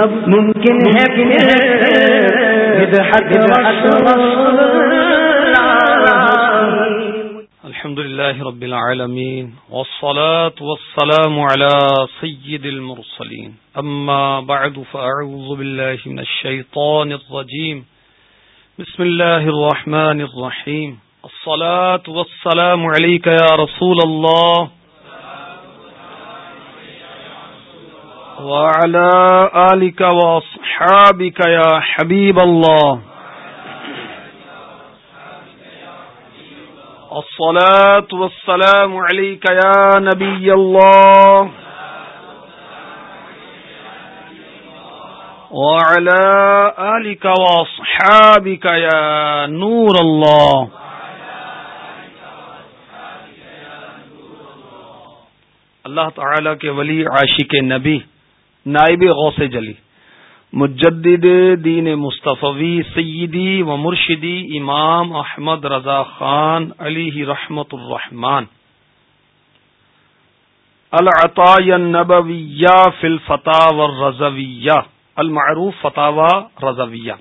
کب ممکن ہے۔ الحمد لله رب العالمين والصلاة والسلام على سيد المرسلين أما بعد فأعوذ بالله من الشيطان الرجيم بسم الله الرحمن الرحيم الصلاة والسلام عليك يا رسول الله وعلى آلك وأصحابك يا حبيب الله. الصلاة والسلام عليك يا نبي الله. وعلى آلك وأصحابك يا نور الله. اللہ تعالی کے ولی، عاشق نبی نائب غوث جلی، مجدد دین مصطفی سیدی و مرشدی امام احمد رضا خان علی رحمت الرحمان العطا نبویہ فی الفتاو الرضویہ، المعروف فتح رضویہ،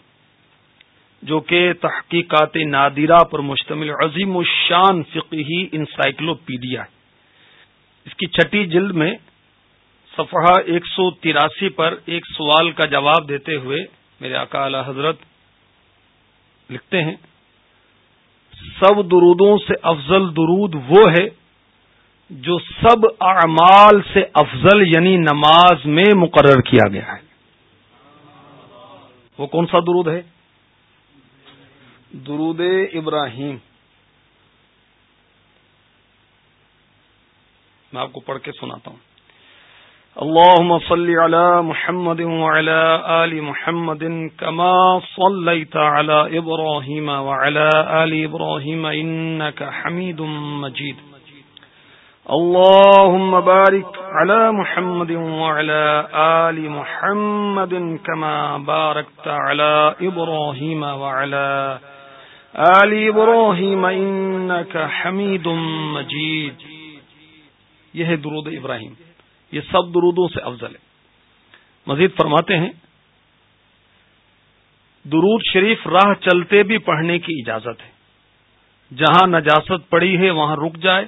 جو کہ تحقیقات نادرہ پر مشتمل عظیم الشان فقہی انسائکلوپیڈیا ہے۔ اس کی چھٹی جلد میں صفحہ ایک سو تراسی پر ایک سوال کا جواب دیتے ہوئے میرے آقا اعلی حضرت لکھتے ہیں سب درودوں سے افضل درود وہ ہے جو سب اعمال سے افضل یعنی نماز میں مقرر کیا گیا ہے۔ وہ کون سا درود ہے؟ درود ابراہیم۔ میں آپ کو پڑھ کے سناتا ہوں۔ اللهم صل على محمد وعلى آل محمد كما صليت على إبراهيم وعلى آل إبراهيم إنك حميد مجيد. اللهم بارك على محمد وعلى آل محمد كما باركت على إبراهيم وعلى آل إبراهيم إنك حميد مجيد. یہ درود ابراہیم۔ یہ سب درودوں سے افضل ہے۔ مزید فرماتے ہیں، درود شریف راہ چلتے بھی پڑھنے کی اجازت ہے۔ جہاں نجاست پڑی ہے، وہاں رک جائے۔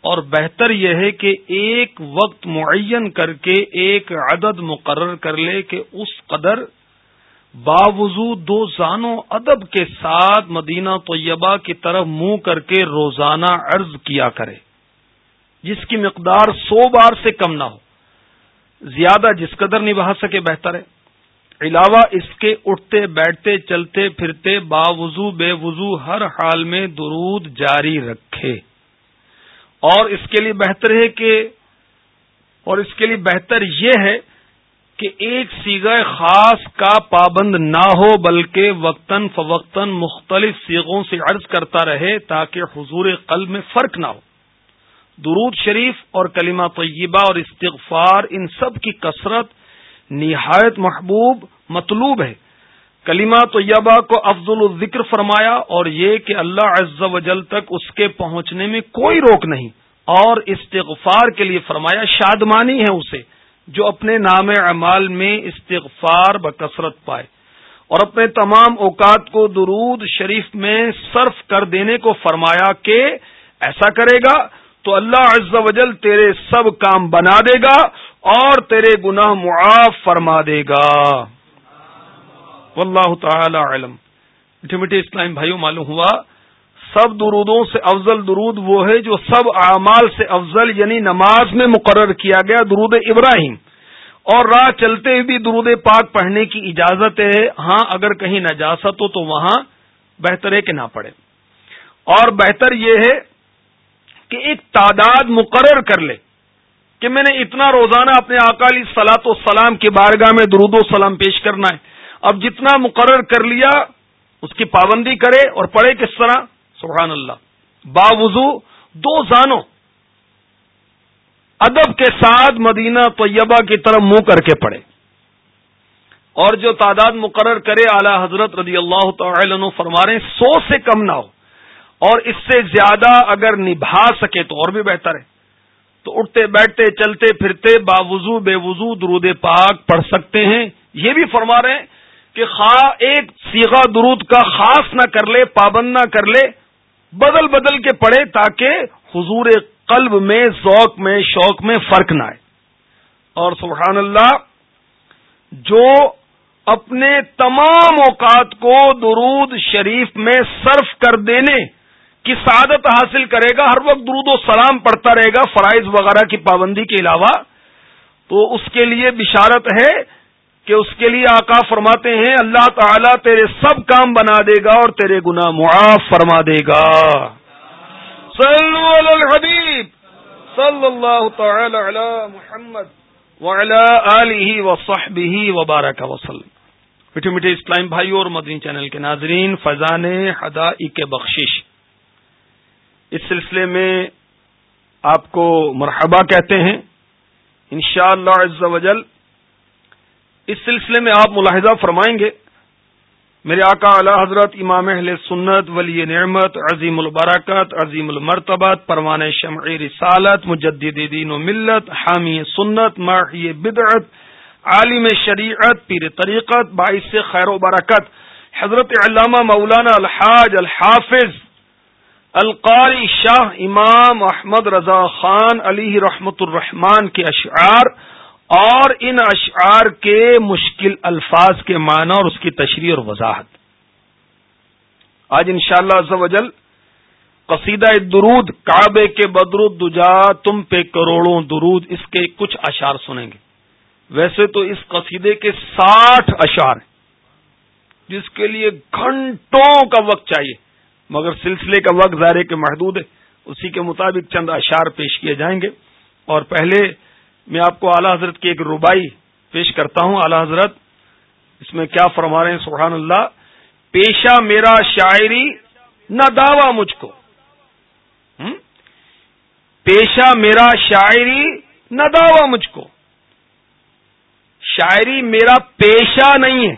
اور بہتر یہ ہے کہ ایک وقت معین کر کے ایک عدد مقرر کر لے کہ اس قدر باوضو دو زانوں ادب کے ساتھ مدینہ طیبہ کی طرف منہ کر کے روزانہ عرض کیا کرے۔ جس کی مقدار سو بار سے کم نہ ہو۔ زیادہ جس قدر نبھا سکے بہتر ہے۔ علاوہ اس کے اٹھتے، بیٹھتے، چلتے، پھرتے، باوضو بے وضو ہر حال میں درود جاری رکھے۔ اور اس کے لیے بہتر ہے کہ، اور اس کے لیے بہتر یہ ہے کہ ایک سیگا خاص کا پابند نہ ہو، بلکہ وقتاً فوقتاً مختلف سیغوں سے عرض کرتا رہے تاکہ حضور قلب میں فرق نہ ہو۔ درود شریف اور کلمہ طیبہ اور استغفار ان سب کی کثرت نہایت محبوب، مطلوب ہے۔ کلمہ طیبہ کو افضل الذکر فرمایا اور یہ کہ اللہ عز و جل تک اس کے پہنچنے میں کوئی روک نہیں۔ اور استغفار کے لیے فرمایا، شادمانی ہے اسے، جو اپنے نام اعمال میں استغفار بکثرت پائے۔ اور اپنے تمام اوقات کو درود شریف میں صرف کر دینے کو فرمایا کہ ایسا کرے گا تو اللہ عز و جل تیرے سب کام بنا دے گا اور تیرے گناہ معاف فرما دے گا۔ واللہ تعالی علم۔ میٹھے میٹھے اسلام بھائیوں، معلوم ہوا، سب درودوں سے افضل درود وہ ہے جو سب اعمال سے افضل یعنی نماز میں مقرر کیا گیا، درود ابراہیم۔ اور راہ چلتے ہوئے بھی درود پاک پڑھنے کی اجازت ہے۔ ہاں اگر کہیں نجاست ہو تو وہاں بہتر ہے کہ نہ پڑھے۔ اور بہتر یہ ہے کہ ایک تعداد مقرر کر لے کہ میں نے اتنا روزانہ اپنے اکالی سلاط و سلام کی بارگاہ میں درود و سلام پیش کرنا ہے۔ اب جتنا مقرر کر لیا، اس کی پابندی کرے اور پڑھے کس طرح؟ سبحان اللہ۔ باوضو دو زانوں۔ ادب کے ساتھ مدینہ طیبہ کی طرف منہ کر کے پڑھے۔ اور جو تعداد مقرر کرے، اعلی حضرت رضی اللہ تعالی عنہ فرما رہے سو سے کم نہ ہو۔ اور اس سے زیادہ اگر نبھا سکے تو اور بھی بہتر ہے۔ تو اٹھتے، بیٹھتے، چلتے، پھرتے، باوضو، بے وضو، درود پاک پڑھ سکتے ہیں۔ یہ بھی فرما رہے ہیں کہ خواہ ایک سیگا درود کا خاص نہ کر لے، پابند نہ کر لے، بدل بدل کے پڑھے تاکہ حضور قلب میں، ذوق میں، شوق میں فرق نہ آئے۔ اور سبحان اللہ، جو اپنے تمام اوقات کو درود شریف میں صرف کر دینے کی سعادت حاصل کرے گا، ہر وقت درود و سلام پڑھتا رہے گا فرائض وغیرہ کی پابندی کے علاوہ۔ تو اس کے لیے بشارت ہے کہ اس کے لیے آقا فرماتے ہیں، اللہ تعالیٰ تیرے سب کام بنا دے گا اور تیرے گنا معاف فرما دے گا۔ صلو علی الحبیب۔ صلی اللہ تعالی علی محمد وعلی وصحبہ وبارک وسلم۔ میٹھے میٹھے اسلام بھائی اور مدنی چینل کے ناظرین فضان ہدا بخشش۔ اس سلسلے میں آپ کو مرحبا کہتے ہیں۔ انشاءاللہ اللہ وجل اس سلسلے میں آپ ملاحظہ فرمائیں گے۔ میرے آقا اعلی حضرت امام اہل سنت، ولی نعمت، عظیم البرکت، عظیم المرتبت، پروان شمع رسالت، مجدد دین و ملت، حامی سنت مرحی بدعت، عالم شریعت، پیر طریقت، باعث خیر و برکت۔ حضرت علامہ مولانا الحاج الحافظ القاری شاہ امام احمد رضا خان علی رحمت الرحمان کے اشعار اور ان اشعار کے مشکل الفاظ کے معنی اور اس کی تشریح اور وضاحت۔ آج انشاءاللہ شاء اللہ قصیدہ درود کعبے کے بدرود دجا تم پہ کروڑوں درود، اس کے کچھ اشعار سنیں گے۔ ویسے تو اس قصیدے کے ساٹھ اشعار ہیں، جس کے لیے گھنٹوں کا وقت چاہیے۔ مگر سلسلے کا وقت ظاہر کے محدود ہے۔ اسی کے مطابق چند اشعار پیش کیے جائیں گے۔ اور پہلے میں آپ کو اعلی حضرت کی ایک ربائی پیش کرتا ہوں۔ اعلی حضرت، اس میں کیا فرما رہے ہیں؟ سبحان اللہ۔ پیشہ میرا شاعری، نہ دعوی مجھ کو۔ پیشہ میرا شاعری، نہ دعوی مجھ کو۔ شاعری میرا پیشہ نہیں ہے۔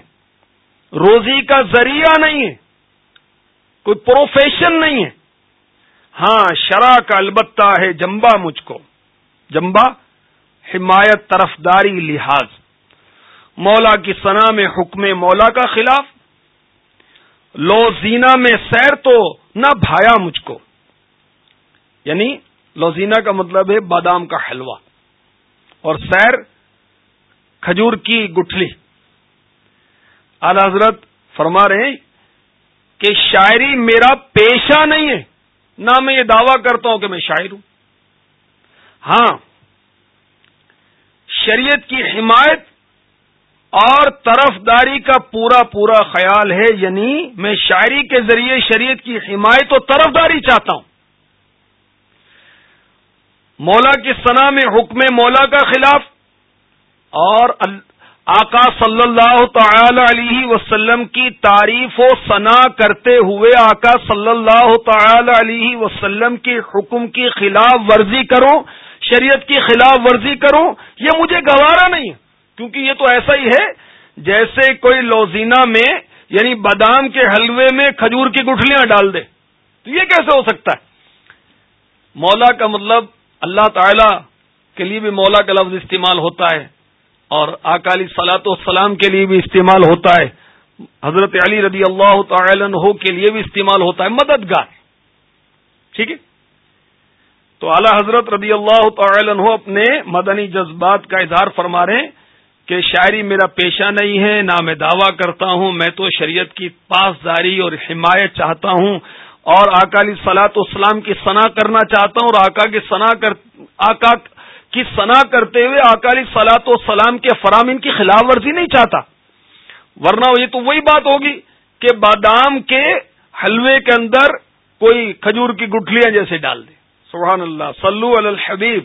روزی کا ذریعہ نہیں ہے۔ کوئی پروفیشن نہیں ہے۔ ہاں شرح کا البتہ ہے جمبا مجھ کو۔ جمبا حمایت طرفداری لحاظ۔ مولا کی سنا میں حکم مولا کا خلاف۔ لو زینا میں سیر تو نہ بھایا مجھ کو۔ یعنی لوزینا کا مطلب ہے بادام کا حلوہ۔ اور سیر کھجور کی گٹھلی۔ اعلی حضرت فرما رہے ہیں کہ شاعری میرا پیشہ نہیں ہے، نہ میں یہ دعویٰ کرتا ہوں کہ میں شاعر ہوں۔ ہاں شریعت کی حمایت اور طرف داری کا پورا پورا خیال ہے یعنی میں شاعری کے ذریعے شریعت کی حمایت و طرف داری چاہتا ہوں۔ مولا کی سنا میں حکم مولا کا خلاف اور آقا صلی اللہ تعالی علیہ وسلم کی تعریف و ثنا کرتے ہوئے آقا صلی اللہ تعالی علیہ وسلم کے حکم کی خلاف ورزی کروں، شریعت کی خلاف ورزی کروں، یہ مجھے گوارا نہیں کیونکہ یہ تو ایسا ہی ہے، جیسے کوئی لوزینہ میں یعنی بادام کے حلوے میں کھجور کی گٹھلیاں ڈال دے۔ تو یہ کیسے ہو سکتا ہے؟ مولا کا مطلب اللہ تعالی کے لیے بھی مولا کا لفظ استعمال ہوتا ہے۔ اور اکالی سلاط والسلام کے لیے بھی استعمال ہوتا ہے۔ حضرت علی رضی اللہ تعالی عنہ کے لیے بھی استعمال ہوتا ہے۔ مددگار۔ ٹھیک ہے؟ تو اعلی حضرت رضی اللہ تعالی عنہ اپنے مدنی جذبات کا اظہار فرما رہے ہیں کہ شاعری میرا پیشہ نہیں ہے، نہ میں دعویٰ کرتا ہوں، میں تو شریعت کی پاسداری اور حمایت چاہتا ہوں۔ اور اکالی سلاط اسلام کی صنع کرنا چاہتا ہوں اور آقا کی صنع کر آقا کی صنع کرتے ہوئے اکالی سلاط و سلام کے فرامین کی خلاف ورزی نہیں چاہتا۔ ورنہ یہ تو وہی بات ہوگی کہ بادام کے حلوے کے اندر کوئی کھجور کی گٹھلیاں جیسے ڈال دے۔ سبحان اللہ۔ صلو علی الحبیب۔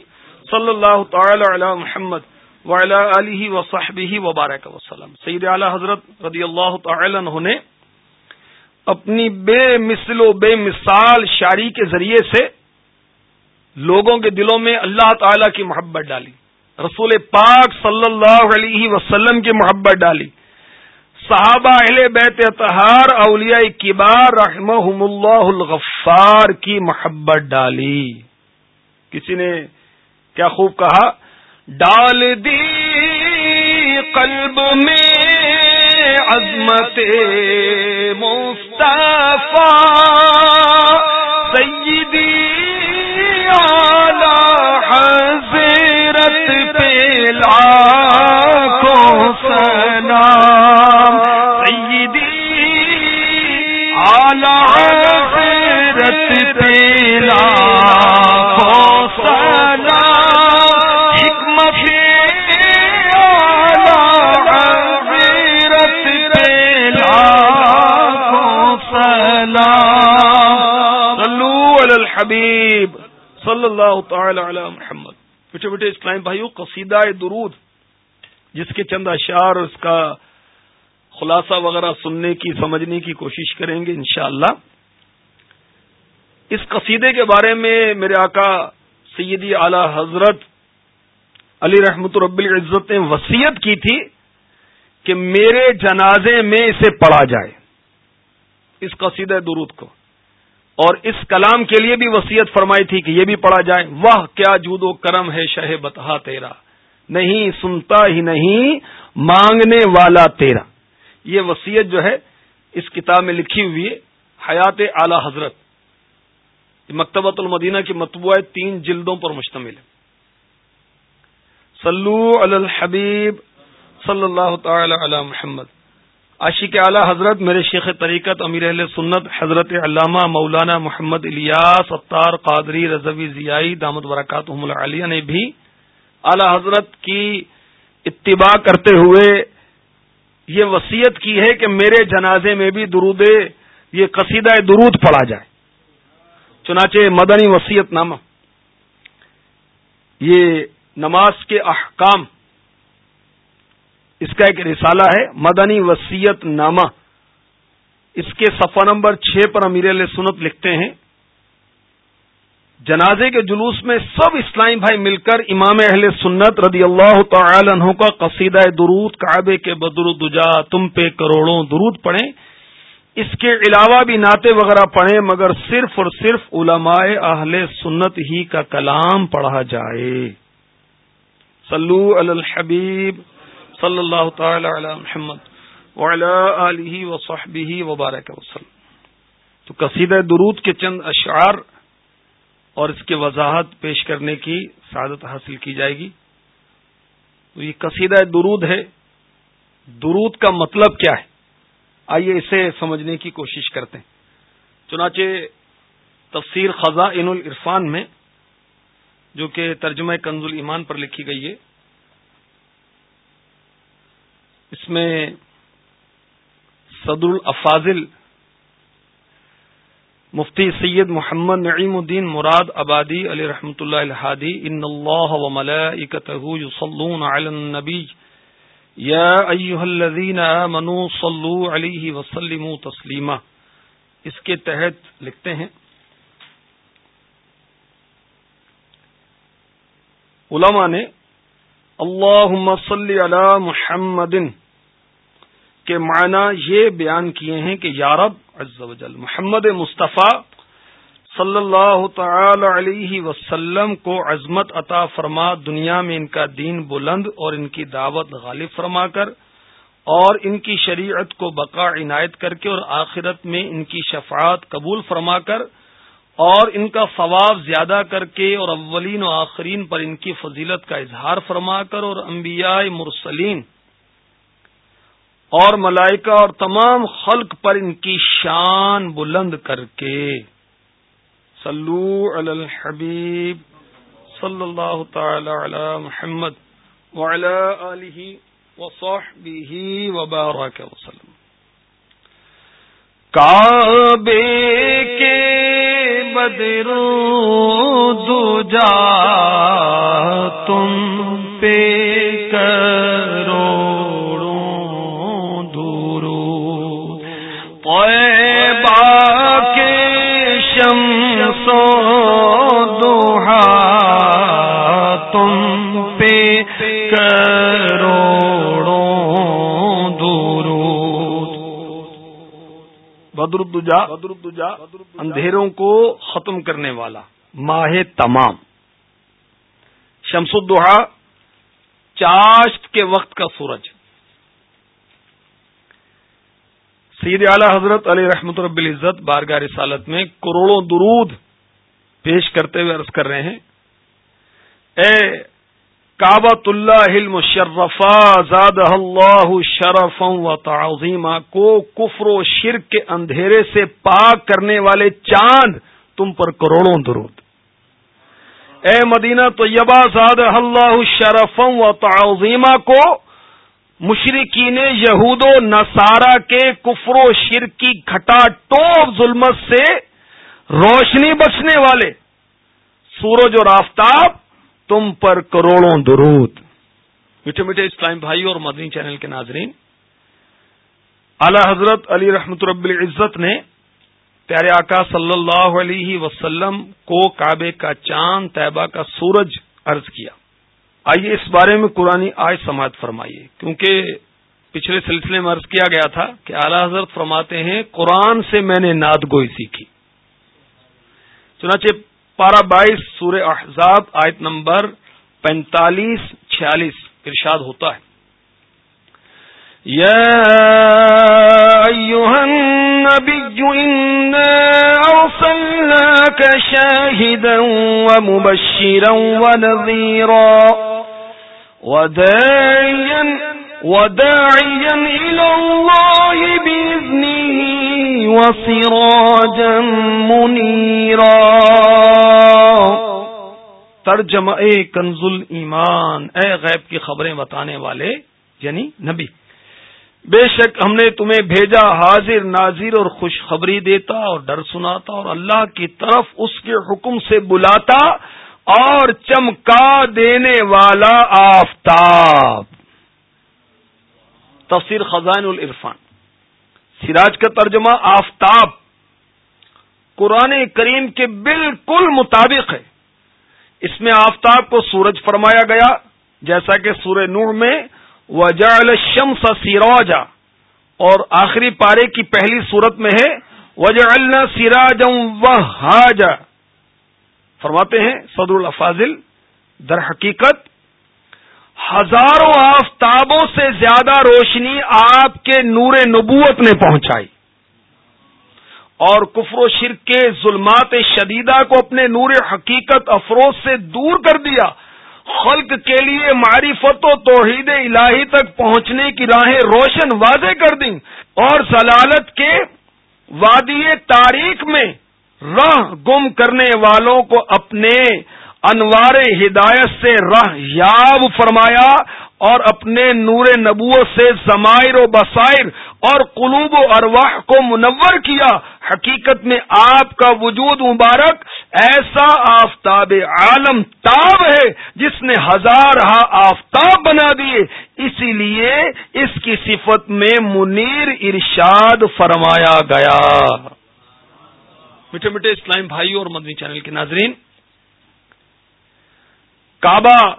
صلی اللہ تعالی علی محمد وعلی علیہ وصحبہ وبارک وسلم۔ سید اعلی حضرت رضی اللہ تعالی عنہ نے اپنی بے مثل و بے مثال شاعری کے ذریعے سے لوگوں کے دلوں میں اللہ تعالی کی محبت ڈالی۔ رسول پاک صلی اللہ علیہ وسلم کی محبت ڈالی۔ صحابہ اہل بیت اتحار اولیاء کبار رحمہم اللہ الغفار کی محبت ڈالی۔ کسی نے کیا خوب کہا؟ ڈال دی قلب میں عظمت مصطفیٰ۔ پیلا کو سلام سیدی آلہ حضرت پیلا الحبیب صلی اللہ تعالی علی محمد بیٹے اسلام بھائیو، قصیدہ درود، جس کے چند اشعار اور اس کا خلاصہ وغیرہ سننے کی، سمجھنے کی کوشش کریں گے انشاءاللہ۔ اس قصیدے کے بارے میں میرے آقا سیدی اعلی حضرت علی رحمت رب العزت نے وسیعت کی تھی کہ میرے جنازے میں اسے پڑھا جائے، اس قصیدہ درود کو۔ اور اس کلام کے لیے بھی وسیعت فرمائی تھی کہ یہ بھی پڑھا جائے۔ وہ کیا جود و کرم ہے شہ بتہا تیرا۔ نہیں سنتا ہی نہیں، مانگنے والا تیرا۔ یہ وسیعت جو ہے، اس کتاب میں لکھی ہوئی ہے، حیات اعلی حضرت۔ مکتبۃ المدینہ کی مطبوعہ تین جلدوں پر مشتمل ہے۔ صلو علی الحبیب صلی اللہ تعالی علی محمد۔ عاشق اعلی حضرت، میرے شیخ طریقت امیر اہل سنت، حضرت علامہ مولانا محمد الیاس اتار قادری رضوی ضیائی دامد برکات العالیہ نے بھی اعلی حضرت کی اتباع کرتے ہوئے یہ وسیعت کی ہے کہ میرے جنازے میں بھی درود، یہ قصیدہ درود پڑھا جائے۔ چنانچہ مدنی وسیعت نامہ۔ یہ نماز کے احکام اس کا ایک رسالہ ہے، مدنی وسیعت نامہ۔ اس کے صفحہ نمبر چھ پر امیر علیہ سنت لکھتے ہیں، جنازے کے جلوس میں سب اسلامی بھائی مل کر امام اہل سنت رضی اللہ تعالی عنہ کا قصیدہ درود کعبے کے بدر دجا، تم پہ کروڑوں درود پڑھیں۔ اس کے علاوہ بھی نعتیں وغیرہ پڑھیں، مگر صرف اور صرف علماء اہل سنت ہی کا کلام پڑھا جائے۔ صلو علی الحبیب۔ صلی اللہ تعالی علی محمد وعلی وصحبہ وبارک وسلم۔ تو قصیدہ درود کے چند اشعار اور اس کے وضاحت پیش کرنے کی سعادت حاصل کی جائے گی۔ تو یہ قصیدہ درود ہے۔ درود کا مطلب کیا ہے؟ آئیے اسے سمجھنے کی کوشش کرتے ہیں۔ چنانچہ تفسیر خزاں ان العرفان میں، جو کہ ترجمہ کنز ایمان پر لکھی گئی ہے اس میں صدر الافاظل مفتی سید محمد نعیم الدین مراد آبادی علی رحمۃ اللہ الحادی ان اللہ و یصلون علی النبی۔ یا ایها الذین آمنوا صلوا علیہ وسلموا تسلیما۔ اس کے تحت لکھتے ہیں، علماء نے اللہ صلی علی محمد کے معنی یہ بیان کیے ہیں کہ یارب عز و جل، محمد مصطفیٰ صلی اللہ تعالی علیہ وسلم کو عظمت عطا فرما، دنیا میں ان کا دین بلند اور ان کی دعوت غالب فرما کر اور ان کی شریعت کو بقا عنایت کر کے اور آخرت میں ان کی شفاعت قبول فرما کر اور ان کا ثواب زیادہ کر کے اور اولین و آخرین پر ان کی فضیلت کا اظہار فرما کر اور انبیاء مرسلین اور ملائکہ اور تمام خلق پر ان کی شان بلند کر کے۔ صلو علی الحبیب صلی اللہ تعالی علی محمد وعلی آلہ وصحبہ وبارک وسلم۔ کعبے کے بدرو دو جا تم پہ بدردجا اندھیروں کو ختم کرنے والا ماہ تمام۔ شمس الدحا چاشت کے وقت کا سورج۔ سید اعلی حضرت علی رحمت رب العزت بارگاہ رسالت میں کروڑوں درود پیش کرتے ہوئے عرض کر رہے ہیں۔ اے کابت اللہ المشرفا زاد اللہ شرف و تعظیمہ کو کفر و شرک کے اندھیرے سے پاک کرنے والے چاند تم پر کروڑوں درود۔ اے مدینہ طیبہ زاد اللہ شرف و تعظیمہ کو مشرقین یہود و نصارہ کے کفر و شرک کی گھٹا ٹوپ ظلمت سے روشنی بچنے والے، سورج اور آفتاب تم پر کروڑوں درود۔ میٹھے میٹھے اسلام بھائی اور مدنی چینل کے ناظرین، اعلی حضرت علی رحمت رب العزت نے پیارے آقا صلی اللہ علیہ وسلم کو کعبے کا چاند، طیبہ کا سورج عرض کیا۔ آئیے اس بارے میں قرآن آج سماعت فرمائیے، کیونکہ پچھلے سلسلے میں عرض کیا گیا تھا کہ اعلی حضرت فرماتے ہیں، قرآن سے میں نے ناد گوئی سیکھی۔ چنانچہ پارہ بائیس سور احزاب آیت نمبر پینتالیس، چھیالیس ارشاد ہوتا ہے۔ شاهدا ومبشرا ونذيرا وداعيا وداعيا إلى الله بإذنه وسراجا منيرا ترجمہ اے کنزل ایمان اے غیب کی خبریں بتانے والے یعنی نبی۔ بے شک ہم نے تمہیں بھیجا، حاضر، ناظر اور خوشخبری دیتا اور ڈر سناتا اور اللہ کی طرف اس کے حکم سے بلاتا اور چمکا دینے والا آفتاب۔ تفسیر خزان العرفان۔ سراج کا ترجمہ آفتاب قرآن کریم کے بالکل مطابق ہے۔ اس میں آفتاب کو سورج فرمایا گیا، جیسا کہ سورہ نور میں وجال الشمس سیروجا اور آخری پارے کی پہلی صورت میں ہے وجا سراجم و فرماتے ہیں صدر الفاظل در حقیقت ہزاروں آفتابوں سے زیادہ روشنی آپ کے نور نبوت نے پہنچائی۔ اور کفر و شرک کے ظلمات شدیدہ کو اپنے نور حقیقت افروز سے دور کر دیا۔ خلق کے لیے معرفت و توحید الہی تک پہنچنے کی راہیں روشن واضح کر دیں۔ اور ضلالت کے وادی تاریخ میں راہ گم کرنے والوں کو اپنے انوار ہدایت سے راہ یاب فرمایا اور اپنے نور نبوت سے زمائر و بسائر اور قلوب و ارواح کو منور کیا۔ حقیقت میں آپ کا وجود مبارک ایسا آفتاب عالم تاب ہے جس نے ہزار ہا آفتاب بنا دیے۔ اسی لیے اس کی صفت میں منیر ارشاد فرمایا گیا۔ میٹھے میٹھے اسلام بھائی اور مدنی چینل کے ناظرین کعبہ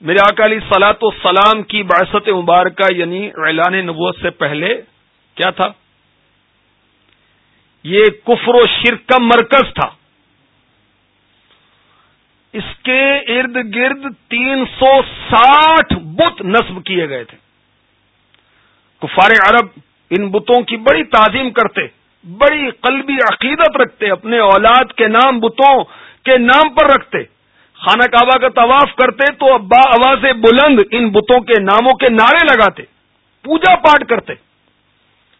میرے اکالی سلاط و سلام کی بحثت مبارکہ یعنی اعلان نبوت سے پہلے کیا تھا؟ یہ کفر و شرک کا مرکز تھا۔ اس کے ارد گرد تین سو ساٹھ بت نصب کیے گئے تھے۔ کفار عرب ان بتوں کی بڑی تعظیم کرتے، بڑی قلبی عقیدت رکھتے، اپنے اولاد کے نام بتوں کے نام پر رکھتے۔ خانہ کعبہ کا طواف کرتے تو ابا آواز بلند ان بتوں کے ناموں کے نعرے لگاتے، پوجا پاٹ کرتے۔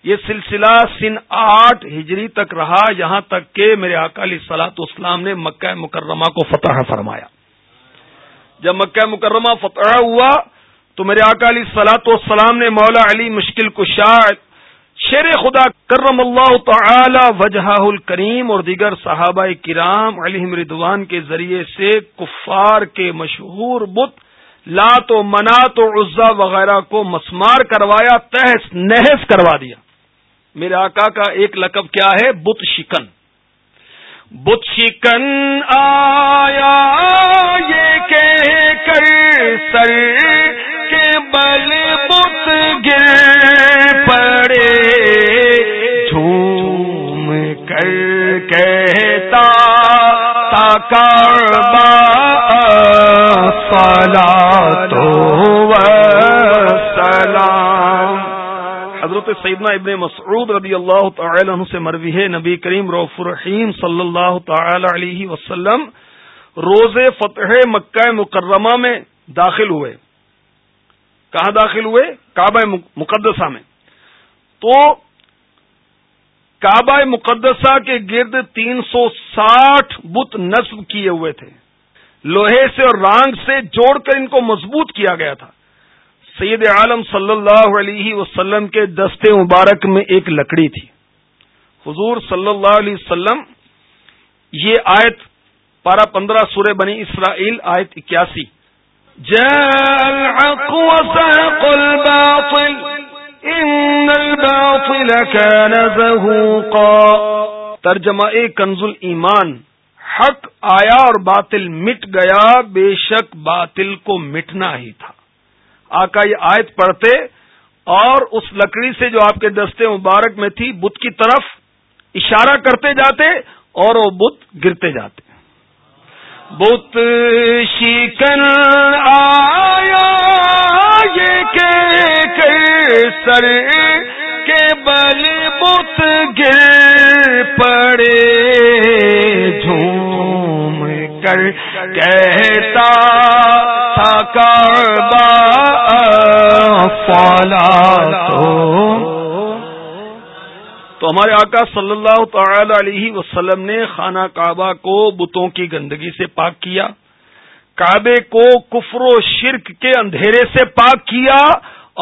یہ سلسلہ سن آٹھ ہجری تک رہا، یہاں تک کہ میرے اکالی سلاط اسلام نے مکہ مکرمہ کو فتح فرمایا۔ جب مکہ مکرمہ فتح ہوا تو میرے اکالی سلاط اسلام نے مولا علی مشکل کشاد شیر خدا کرم اللہ تعالی وجہ الکریم اور دیگر صحابہ کرام علیہ ردوان کے ذریعے سے کفار کے مشہور بت لات و منات و عزا وغیرہ کو مسمار کروایا تحس نحس کروا دیا۔ میرے آقا کا ایک لقب کیا ہے؟ بت شکن۔ بت شکن آیا، یہ کہہ کر سر کے بل گر پڑے جھوم کر کہتا کعبہ سلا تو سلام۔ حضرت حضرت سیدنا ابن مسعود رضی اللہ تعالی عنہ سے مروی ہے۔ نبی کریم روف الرحیم صلی اللہ تعالی علیہ وسلم روز فتح مکہ مکرمہ میں داخل ہوئے۔ کہاں داخل ہوئے؟ کعبہ مقدسہ میں۔ تو کعبہ مقدسہ کے گرد تین سو ساٹھ بت نصب کیے ہوئے تھے۔ لوہے سے اور رانگ سے جوڑ کر ان کو مضبوط کیا گیا تھا۔ سید عالم صلی اللہ علیہ وسلم کے دستے مبارک میں ایک لکڑی تھی۔ حضور صلی اللہ علیہ وسلم، یہ آیت پارہ پندرہ سورہ بنی اسرائیل، آیت اکیاسی۔ ترجمہ کنز ایمان حق آیا اور باطل مٹ گیا، بے شک باطل کو مٹنا ہی تھا. آقا یہ آیت پڑھتے اور اس لکڑی سے جو آپ کے دستے مبارک میں تھی، بت کی طرف اشارہ کرتے جاتے اور وہ بت گرتے جاتے. بت شیکن آیا یہ سر کے بل بت گر پڑے جھوم کر کہتا تھا کعبہ فالا تو ہمارے آقا صلی اللہ تعالی علیہ وسلم نے خانہ کعبہ کو بتوں کی گندگی سے پاک کیا، کعبے کو کفر و شرک کے اندھیرے سے پاک کیا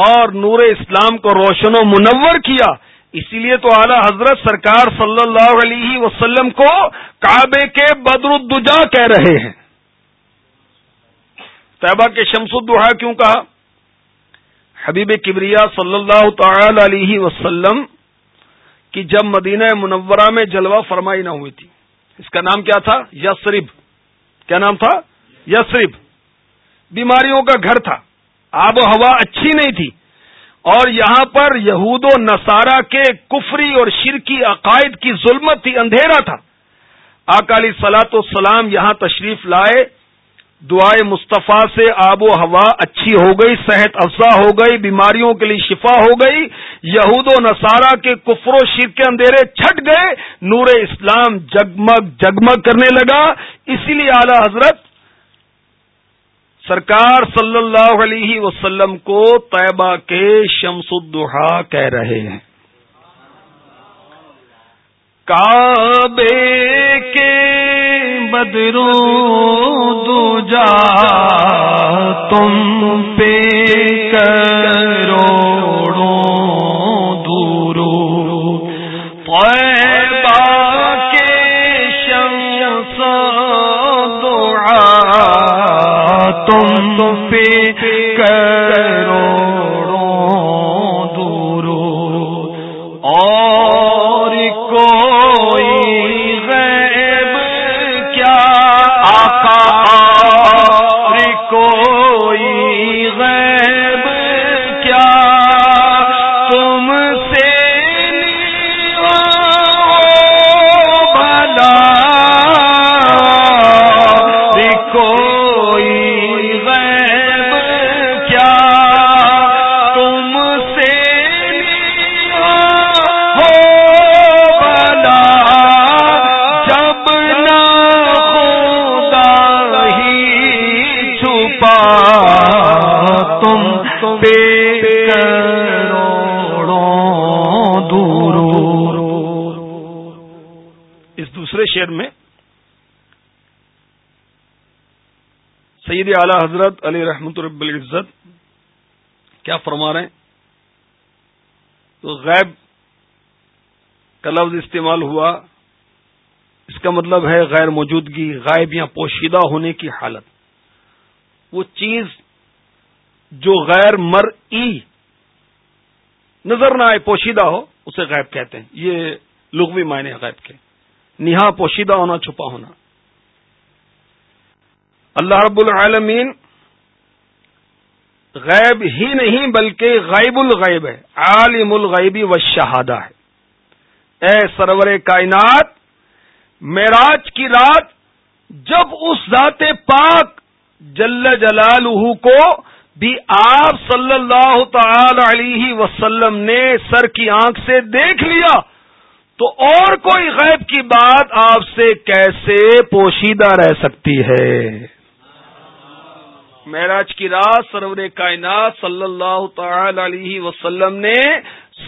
اور نور اسلام کو روشن و منور کیا۔ اسی لیے تو اعلی حضرت سرکار صلی اللہ علیہ وسلم کو کعبے کے بدر الدجا کہہ رہے ہیں۔ طیبہ کے شمس الدحا کیوں کہا؟ حبیب کبریا صلی اللہ تعالی علیہ وسلم کی جب مدینہ منورہ میں جلوہ فرمائی نہ ہوئی تھی۔ اس کا نام کیا تھا؟ یسرب کیا نام تھا؟ یسرب بیماریوں کا گھر تھا۔ آب و ہوا اچھی نہیں تھی۔ اور یہاں پر یہود و نصارہ کے کفری اور شرکی عقائد کی ظلمت تھی اندھیرا تھا۔ اکالی سلاط و سلام یہاں تشریف لائے۔ دعائے مصطفیٰ سے آب و ہوا اچھی ہو گئی، صحت افزا ہو گئی، بیماریوں کے لیے شفا ہو گئی، یہود و نصارہ کے کفر و شیر کے اندھیرے چھٹ گئے، نور اسلام جگمگ جگمگ کرنے لگا۔ اسی لیے اعلی حضرت سرکار صلی اللہ علیہ وسلم کو طیبہ کے شمس الدحا کہہ رہے ہیں۔ کعبے کے بدرو دو جا تم پہ کرو دورو۔ کے شمس دعا تم پہ کرو سید اعلی حضرت علی رحمت رب العزت کیا فرما رہے ہیں؟ تو غیب کا لفظ استعمال ہوا۔ اس کا مطلب ہے غیر موجودگی، غائب یا پوشیدہ ہونے کی حالت۔ وہ چیز جو غیر مر نظر نہ آئے، پوشیدہ ہو، اسے غیب کہتے ہیں۔ یہ لغوی معنی غیب کے۔ نہا پوشیدہ ہونا، چھپا ہونا۔ اللہ رب العالمین غیب ہی نہیں بلکہ غیب الغیب ہے، عالم الغیبی و شہادہ ہے۔ اے سرور کائنات، معراج کی رات جب اس ذات پاک جل جلال کو بھی آپ صلی اللہ تعالی علیہ وسلم نے سر کی آنکھ سے دیکھ لیا تو اور کوئی غیب کی بات آپ سے کیسے پوشیدہ رہ سکتی ہے؟ معراج کی رات سرور کائنات صلی اللہ تعالی علیہ وسلم نے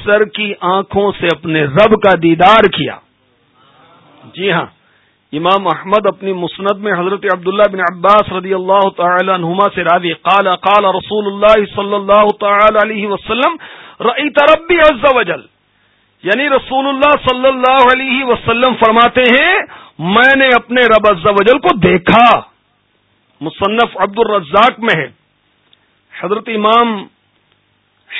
سر کی آنکھوں سے اپنے رب کا دیدار کیا۔ جی ہاں امام احمد اپنی مسند میں حضرت عبداللہ بن عباس رضی اللہ تعالی عنہما سے راوی، قال قال رسول اللہ صلی اللہ تعالی علیہ وسلم، رأیت ربی عز وجل۔ یعنی رسول اللہ صلی اللہ علیہ وسلم فرماتے ہیں، میں نے اپنے رب عز وجل کو دیکھا۔ مصنف عبد الرزاق میں ہے۔ حضرت امام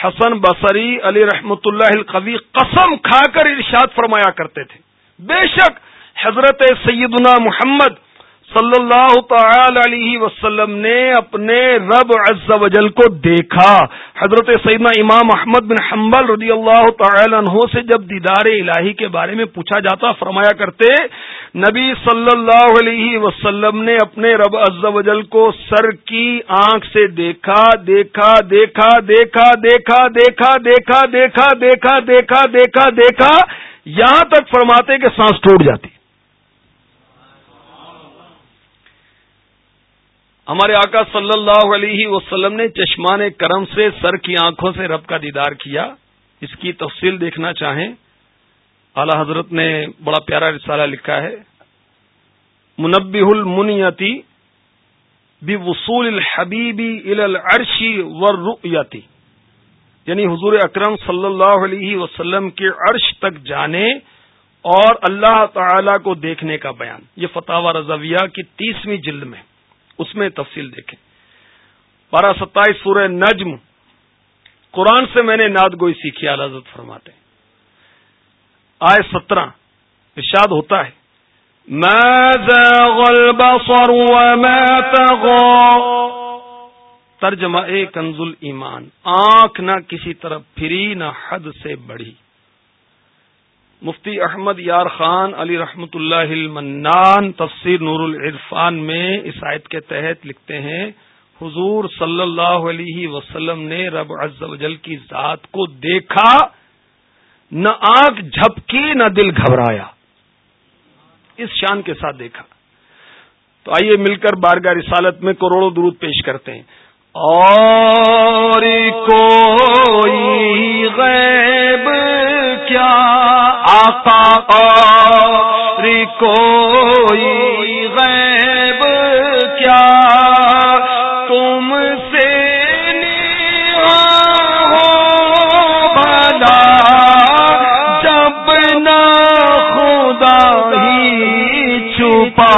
حسن بصری علی رحمت اللہ القوی قسم کھا کر ارشاد فرمایا کرتے تھے۔ بے شک حضرت سیدنا محمد صلی اللہ تعالی علیہ وسلم نے اپنے رب عز و جل کو دیکھا حضرت سیدنا امام احمد بن حنبل رضی اللہ تعالی عنہ سے جب دیدار الہی کے بارے میں پوچھا جاتا فرمایا کرتے نبی صلی اللہ علیہ وسلم نے اپنے رب عز و جل کو سر کی آنکھ سے دیکھا دیکھا دیکھا دیکھا دیکھا دیکھا دیکھا دیکھا دیکھا دیکھا دیکھا دیکھا یہاں تک فرماتے کہ سانس ٹوٹ جاتی ہمارے آقا صلی اللہ علیہ وسلم نے چشمان کرم سے سر کی آنکھوں سے رب کا دیدار کیا۔ اس کی تفصیل دیکھنا چاہیں۔ اعلی حضرت نے بڑا پیارا رسالہ لکھا ہے۔ منبی المنیتی بھی وصول الحبیبی العرشی ورتی یعنی حضور اکرم صلی اللہ علیہ وسلم کے عرش تک جانے اور اللہ تعالی کو دیکھنے کا بیان۔ یہ فتح رضویہ کی تیسویں جلد میں۔ اس میں تفصیل دیکھیں۔ بارہ ستائیس سورہ نجم۔ قرآن سے میں نے ناد گوئی سیکھی حضرت فرماتے آئے سترہ، ارشاد ہوتا ہے۔ ترجمہ اے کنزل ایمان آنکھ نہ کسی طرف، پھری نہ حد سے بڑھی۔ مفتی احمد یار خان علی رحمت اللہ المنان تفسیر نور العرفان میں اس آیت کے تحت لکھتے ہیں، حضور صلی اللہ علیہ وسلم نے رب عز و جل کی ذات کو دیکھا، نہ آنکھ جھپکی، نہ دل گھبرایا۔ اس شان کے ساتھ دیکھا۔ تو آئیے مل کر بارگاہ رسالت میں کروڑوں درود پیش کرتے ہیں۔ اور کوئی غیب کیا آقا اور کوئی غیب کیا تم سے ہو بلا جب نہ خدا ہی چھپا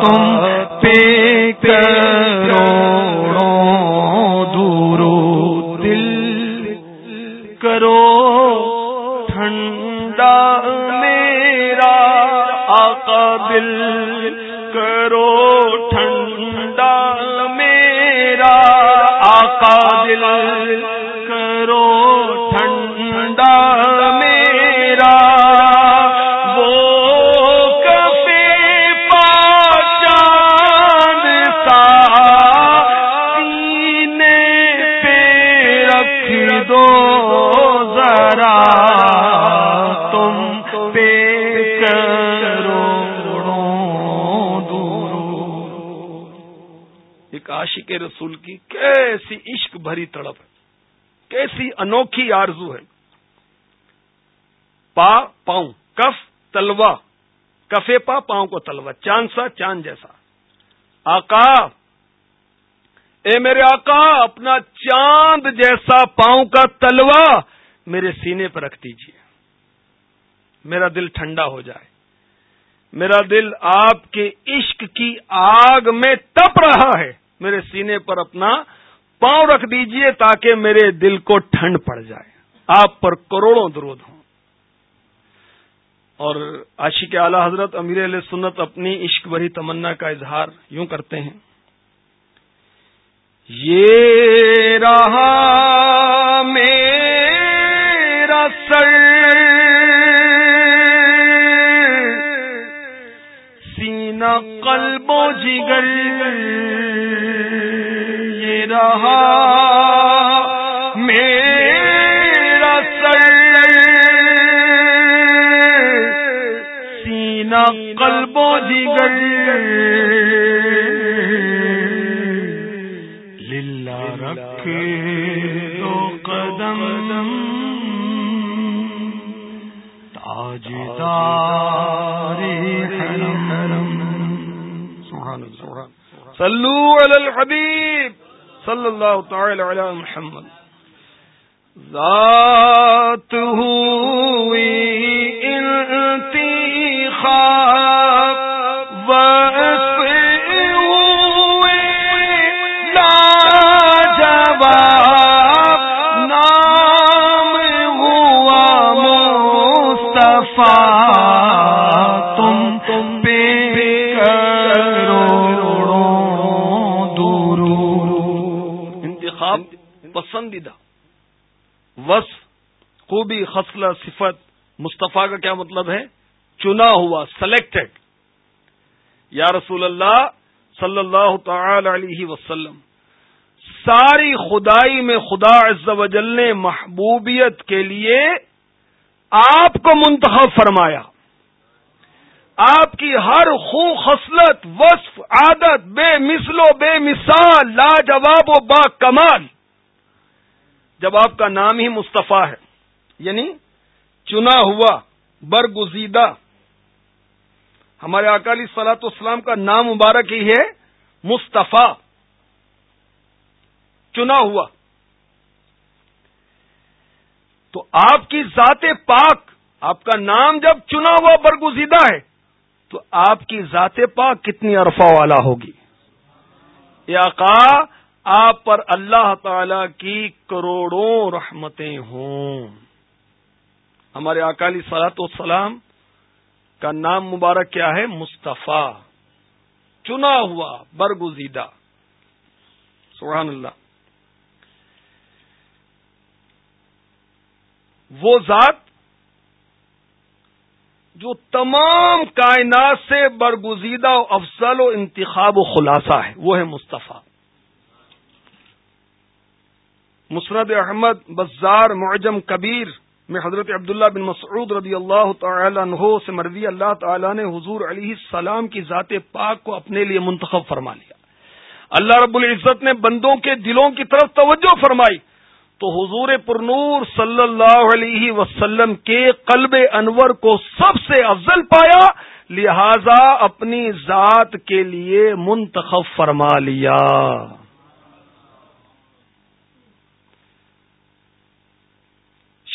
تم پہ کرو خدا میرا آقا دل کرو ٹھنڈا میرا آقا دل عاشق رسول کی کیسی عشق بھری تڑپ ہے، کیسی انوکھی آرزو ہے۔ پا پاؤں، کف تلوا کفے پا، پاؤں کو تلوا چاند سا، چاند جیسا۔ آقا، اے میرے آقا، اپنا چاند جیسا پاؤں کا تلوا میرے سینے پر رکھ دیجیے میرا دل ٹھنڈا ہو جائے۔ میرا دل آپ کے عشق کی آگ میں تپ رہا ہے۔ میرے سینے پر اپنا پاؤں رکھ دیجیے تاکہ میرے دل کو ٹھنڈ پڑ جائے۔ آپ پر کروڑوں درود ہوں۔ اور عاشق اعلی حضرت امیر علیہ سنت اپنی عشق بھری تمنا کا اظہار یوں کرتے ہیں۔ یہ رہا میرا سر۔ سینہ قلب و جگر۔ رہا۔ میرا سر سینا قلب و جگر۔ للہ رکھے دو قدم۔ تاجدار حرم۔ سبحان اللہ صلو علی الحبیب۔ صلی اللہ تعالی علی محمد. ذات ہوئی انتخاب پسندیدہ۔ وصف، خوبی، خصلہ، صفت، مصطفیٰ کا کیا مطلب ہے؟ چنا ہوا سلیکٹڈ یا رسول اللہ صلی اللہ تعالی علیہ وسلم، ساری خدائی میں خدا عز و جل نے محبوبیت کے لیے آپ کو منتخب فرمایا۔ آپ کی ہر خو خصلت، وصف، عادت، بے مثل و بے مثال، لاجواب و با کمال۔ جب آپ کا نام ہی مصطفیٰ ہے یعنی چنا ہوا، برگزیدہ۔ ہمارے اکالی سلاط اسلام کا نام مبارک ہی ہے مصطفیٰ۔ چنا ہوا۔ تو آپ کی ذات پاک، آپ کا نام جب چنا ہوا، برگزیدہ ہے، تو آپ کی ذات پاک کتنی عرفہ والا ہوگی۔ یا آقا آپ پر اللہ تعالی کی کروڑوں رحمتیں ہوں۔ ہمارے اکالی سلاط والسلام کا نام مبارک کیا ہے؟ مصطفیٰ۔ چنا ہوا، برگزیدہ۔ سبحان اللہ۔ وہ ذات جو تمام کائنات سے برگزیدہ و افضل و انتخاب و خلاصہ ہے، وہ ہے مصطفیٰ۔ مسرد احمد، بزار، معجم، کبیر میں حضرت عبداللہ بن مسعود رضی اللہ تعالی عنہ سے مروی اللہ تعالی نے حضور علیہ السلام کی ذات پاک کو اپنے لیے منتخب فرما لیا۔ اللہ رب العزت نے بندوں کے دلوں کی طرف توجہ فرمائی۔ تو حضور پرنور صلی اللہ علیہ وسلم کے قلب انور کو سب سے افضل پایا، لہذا اپنی ذات کے لیے منتخب فرما لیا۔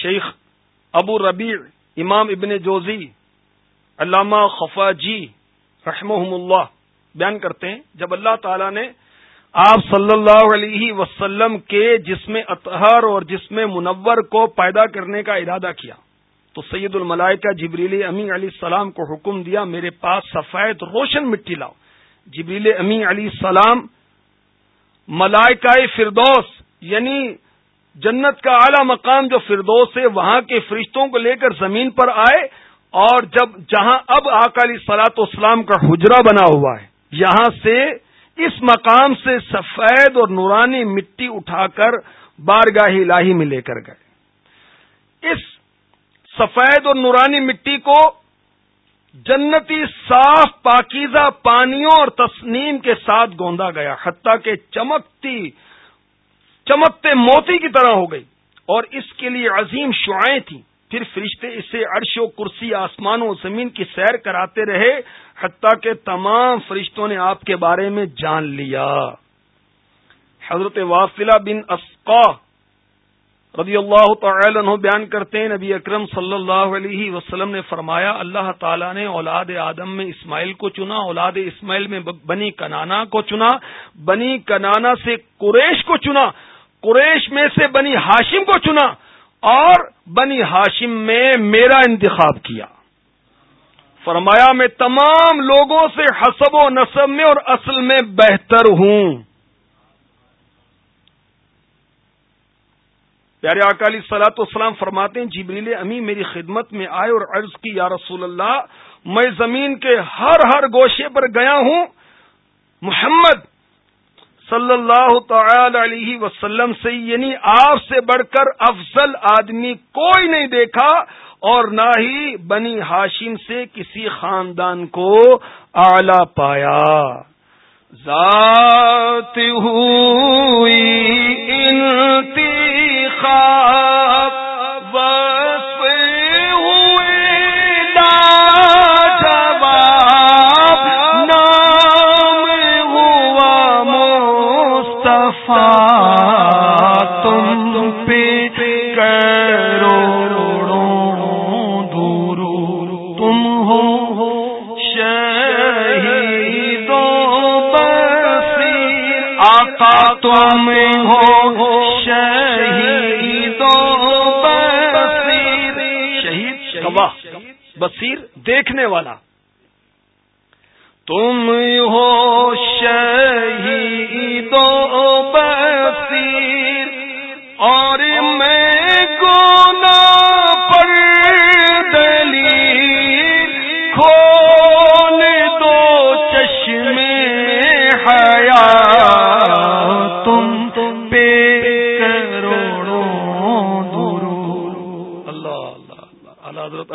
شیخ ابو ربیع امام ابن جوزی علامہ خفا جی رحم اللہ بیان کرتے ہیں۔ جب اللہ تعالی نے آپ صلی اللہ علیہ وسلم کے جسم اطہر اور جسم منور کو پیدا کرنے کا ارادہ کیا تو سید الملائکہ جبریل امی علیہ السلام کو حکم دیا، میرے پاس سفید روشن مٹی لاؤ۔ جبریل امی علیہ السلام ملائکہ فردوس یعنی جنت کا اعلی مقام جو فردوس ہے، وہاں کے فرشتوں کو لے کر زمین پر آئے اور جب جہاں اب آکالی سلاط اسلام کا حجرہ بنا ہوا ہے، یہاں سے اس مقام سے سفید اور نورانی مٹی اٹھا کر بارگاہ الہی میں لے کر گئے۔ اس سفید اور نورانی مٹی کو جنتی صاف پاکیزہ پانیوں اور تسنیم کے ساتھ گوندا گیا، حتیٰ کہ چمکتی چمکتے موتی کی طرح ہو گئی اور اس کے لیے عظیم شعائیں تھیں۔ پھر فرشتے اسے عرش و کرسی آسمان و زمین کی سیر کراتے رہے، حتیٰ کہ تمام فرشتوں نے آپ کے بارے میں جان لیا۔ حضرت واصلہ بن اسقا رضی اللہ تعالی عنہ بیان کرتے ہیں، نبی اکرم صلی اللہ علیہ وسلم نے فرمایا، اللہ تعالیٰ نے اولاد آدم میں اسماعیل کو چنا، اولاد اسماعیل میں بنی کنانا کو چنا، بنی کنانا سے قریش کو چنا۔ قریش میں سے بنی ہاشم کو چنا اور بنی ہاشم میں میرا انتخاب کیا۔ فرمایا، میں تمام لوگوں سے حسب و نصب میں اور اصل میں بہتر ہوں۔ پیارے اکالی سلاط اسلام فرماتے ہیں، جبریل امی میری خدمت میں آئے اور عرض کی، یا رسول اللہ، میں زمین کے ہر ہر گوشے پر گیا ہوں۔ محمد صلی اللہ تعالی علیہ وسلم سے یعنی آپ سے بڑھ کر افضل آدمی کوئی نہیں دیکھا اور نہ ہی بنی ہاشم سے کسی خاندان کو آلہ پایا۔ ذات ہوئی تم ہو شہید شہید بصیر دیکھنے والا۔ تم ہو شہید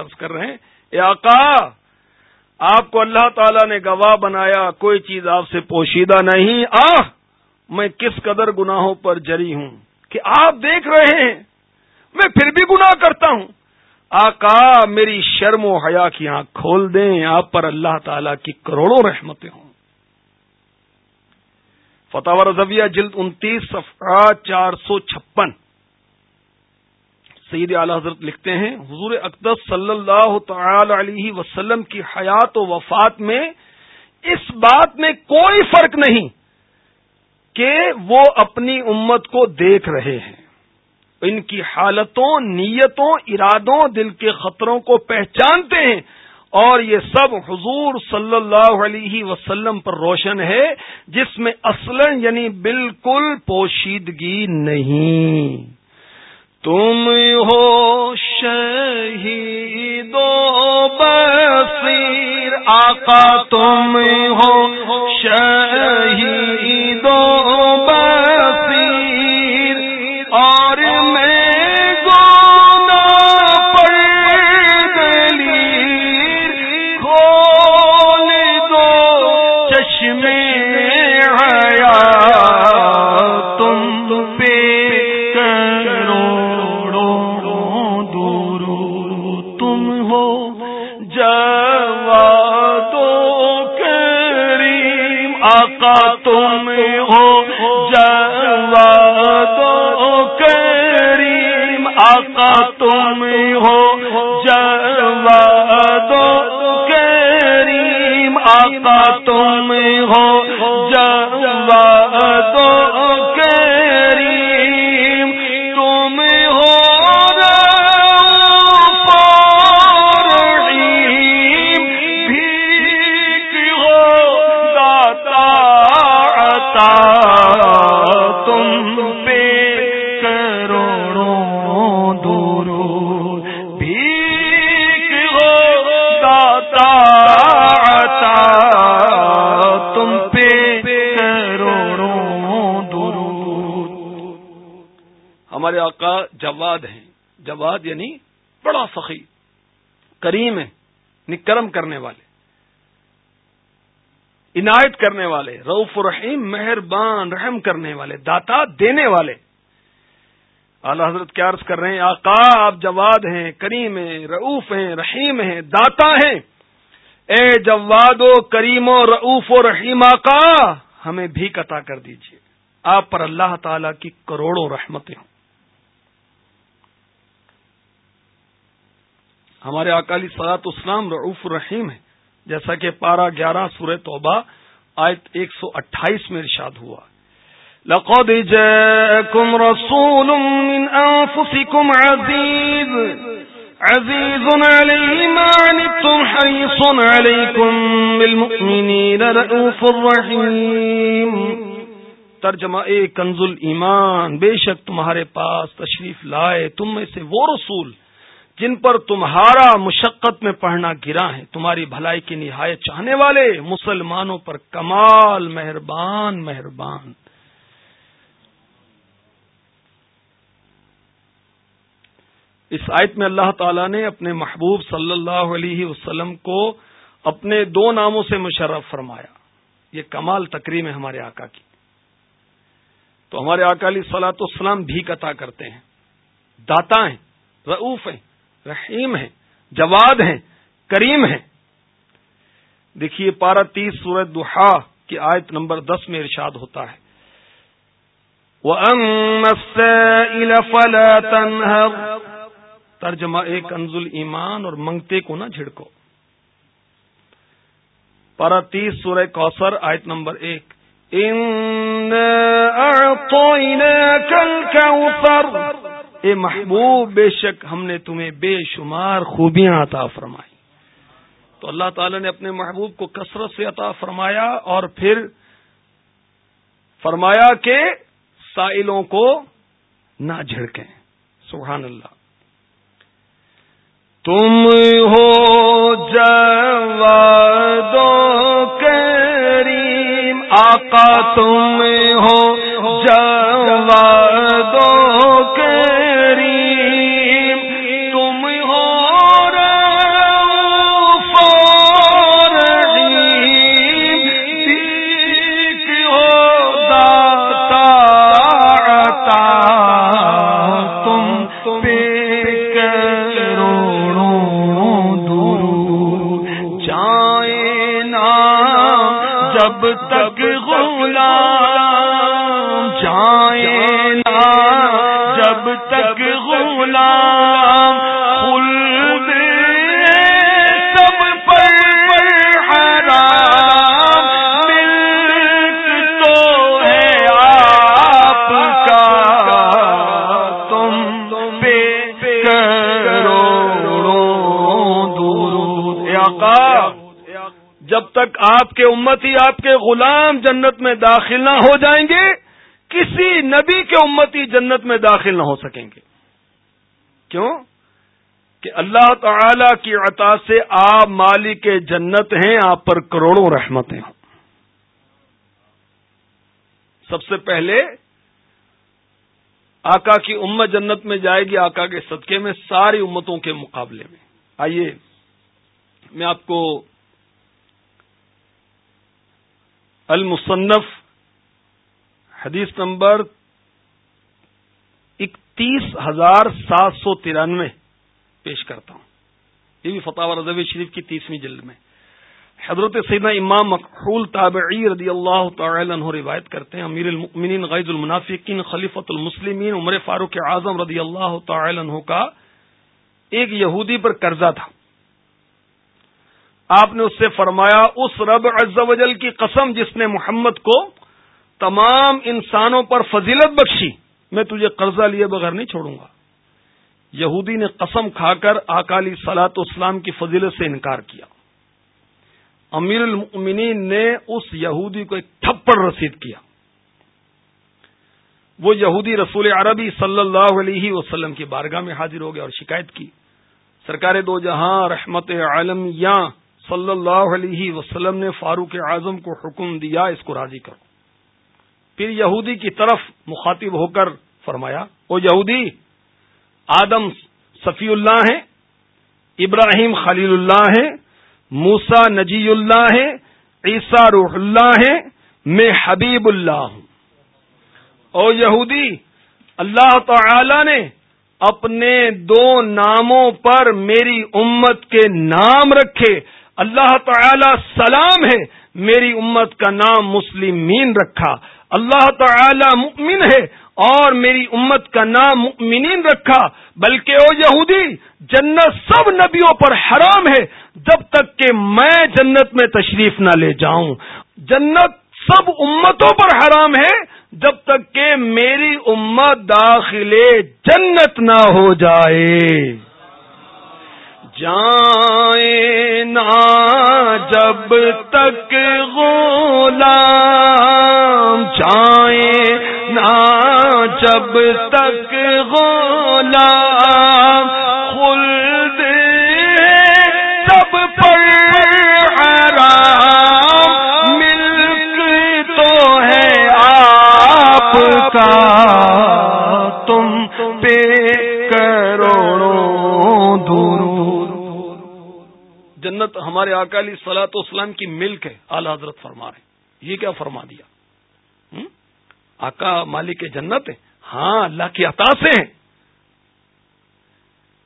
عرض کر رہے ہیں۔ اے آقا، آپ کو اللہ تعالی نے گواہ بنایا، کوئی چیز آپ سے پوشیدہ نہیں۔ آ میں کس قدر گناہوں پر جری ہوں کہ آپ دیکھ رہے ہیں۔ میں پھر بھی گناہ کرتا ہوں۔ آقا، میری شرم و حیا کی آنکھ کھول دیں۔ آپ پر اللہ تعالی کی کروڑوں رحمتیں ہوں۔ فتح رضویہ جلد انتیس، صفحہ چار سو چھپن۔ سید اعلی حضرت لکھتے ہیں، حضور اقدس صلی اللہ تعالی علیہ وسلم کی حیات و وفات میں اس بات میں کوئی فرق نہیں کہ وہ اپنی امت کو دیکھ رہے ہیں۔ ان کی حالتوں، نیتوں، ارادوں، دل کے خطروں کو پہچانتے ہیں۔ اور یہ سب حضور صلی اللہ علیہ وسلم پر روشن ہے، جس میں اصل یعنی بالکل پوشیدگی نہیں۔ تم ہو شہید بصیر آقا تم ہو شہید بصیر تم ہو جا جواد ہیں۔ جواد یعنی بڑا سخی کریم ہے نکرم کرنے والے، عنایت کرنے والے روف رحیم مہربان، رحم کرنے والے، داتا دینے والے۔ اعلی حضرت کیا عرض کر رہے ہیں، آقا آپ جواد ہیں، کریم ہیں رعوف ہیں، رحیم ہیں، داتا ہیں۔ اے جواد و کریم و رعوف و رحیم آقا، ہمیں بھی عطا کر دیجیے آپ پر اللہ تعالی کی کروڑوں رحمتیں ہوں۔ ہمارے اکالی سلاط اسلام رعف الرحیم ہے جیسا کہ پارہ گیارہ سورہ توبہ آیت ایک سو اٹھائیس میں ارشاد ہوا۔ لقد جاءكم رسول من أنفسكم عزيز عزيز عليه ما عنتم حريص عليكم بالمؤمنين رؤوف الرحيم ترجمہ اے کنز ایمان بے شک تمہارے پاس تشریف لائے، تم میں سے وہ رسول جن پر تمہارا مشقت میں پڑھنا گرا ہے، تمہاری بھلائی کی نہایت چاہنے والے مسلمانوں پر کمال، مہربان مہربان۔ اس آیت میں اللہ تعالی نے اپنے محبوب صلی اللہ علیہ وسلم کو اپنے دو ناموں سے مشرف فرمایا۔ یہ کمال تقریم ہے ہمارے آقا کی۔ تو ہمارے آقا علیہ سلاۃ والسلام بھی قطع کرتے ہیں۔ داتا ہیں، رعوف ہیں۔ رحیم ہیں، جواد ہیں، کریم ہیں۔ دیکھیے پارہ تیس سورت دہا کی آیت نمبر دس میں ارشاد ہوتا ہے۔ ترجمہ ایک انزل ایمان اور منگتے کو نہ جھڑکو۔ پارا تیس سورہ کوثر آیت نمبر ایک۔ ان اے محبوب بے شک ہم نے تمہیں بے شمار خوبیاں عطا فرمائی۔ تو اللہ تعالی نے اپنے محبوب کو کثرت سے عطا فرمایا اور پھر فرمایا کہ سائلوں کو نہ جھڑکیں۔ سبحان اللہ۔ تم ہو جوادو کریم آقا تم ہو جوادو امتی آپ کے غلام جنت میں داخل نہ ہو جائیں گے، کسی نبی کے امتی جنت میں داخل نہ ہو سکیں گے۔ کیوں؟ کہ اللہ تعالی کی عطا سے آپ مالک جنت ہیں، آپ پر کروڑوں رحمتیں ہوں سب سے پہلے، آقا کی امت جنت میں جائے گی، آقا کے صدقے میں ساری امتوں کے مقابلے میں۔ آئیے، میں آپ کو المصنف، حدیث نمبر اکتیس ہزار سات سو ترانوے پیش کرتا ہوں۔ یہ بھی فتح رضوی شریف کی تیسویں جلد میں۔ حضرت سیدنا امام مقحول تابعی رضی اللہ تعالی عنہ روایت کرتے ہیں، امیر المؤمنین غید المنافقین خلیفۃ المسلمین عمر فاروق اعظم رضی اللہ تعالی عنہ کا ایک یہودی پر قرضہ تھا۔ آپ نے اس سے فرمایا، اس رب عز و جل کی قسم جس نے محمد کو تمام انسانوں پر فضیلت بخشی، میں تجھے قرضہ لیے بغیر نہیں چھوڑوں گا۔ یہودی نے قسم کھا کر اکالی سلاط اسلام کی فضیلت سے انکار کیا۔ امیر المؤمنین نے اس یہودی کو ایک تھپڑ رسید کیا۔ وہ یہودی رسول عربی صلی اللہ علیہ وسلم کی بارگاہ میں حاضر ہو گیا اور شکایت کی۔ سرکار دو جہاں رحمت عالم یا صلی اللہ علیہ وسلم نے فاروق اعظم کو حکم دیا اس کو راضی کرو۔ پھر یہودی کی طرف مخاطب ہو کر فرمایا وہ یہودی، آدم صفی اللہ ہے ابراہیم خلیل اللہ ہے موسا نجی اللہ ہے عیسیٰ روح اللہ ہے میں حبیب اللہ ہوں۔ او یہودی، اللہ تعالی نے اپنے دو ناموں پر میری امت کے نام رکھے اللہ تعالی سلام ہے، میری امت کا نام مسلمین رکھا۔ اللہ تعالی مؤمن ہے اور میری امت کا نام مؤمنین رکھا، بلکہ او یہودی، جنت سب نبیوں پر حرام ہے، جب تک کہ میں جنت میں تشریف نہ لے جاؤں۔ جنت سب امتوں پر حرام ہے، جب تک کہ میری امت داخل جنت نہ ہو جائے۔ جائیں نا جب تک غلام جائیں نا جب تک غلام جنت ہمارے اکالی سلاط اسلام کی ملک ہے، اعلی حضرت فرما رہے یہ کیا فرما دیا؟ آقا مالک جنت ہے ہاں اللہ کی عطا سے ہیں۔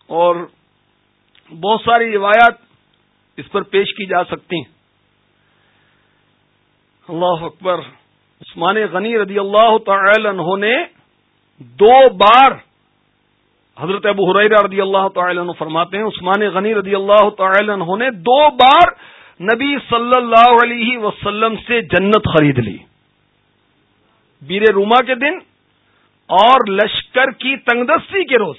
اور بہت ساری روایات اس پر پیش کی جا سکتی ہیں۔ اللہ اکبر، عثمان غنی رضی اللہ تعالی عنہ نے دو بار حضرت ابو حریرہ رضی اللہ تعالی عنہ فرماتے ہیں، عثمان غنی رضی اللہ تعالی عنہ نے دو بار نبی صلی اللہ علیہ وسلم سے جنت خرید لی۔ بیر روما کے دن اور لشکر کی تنگدستی کے روز۔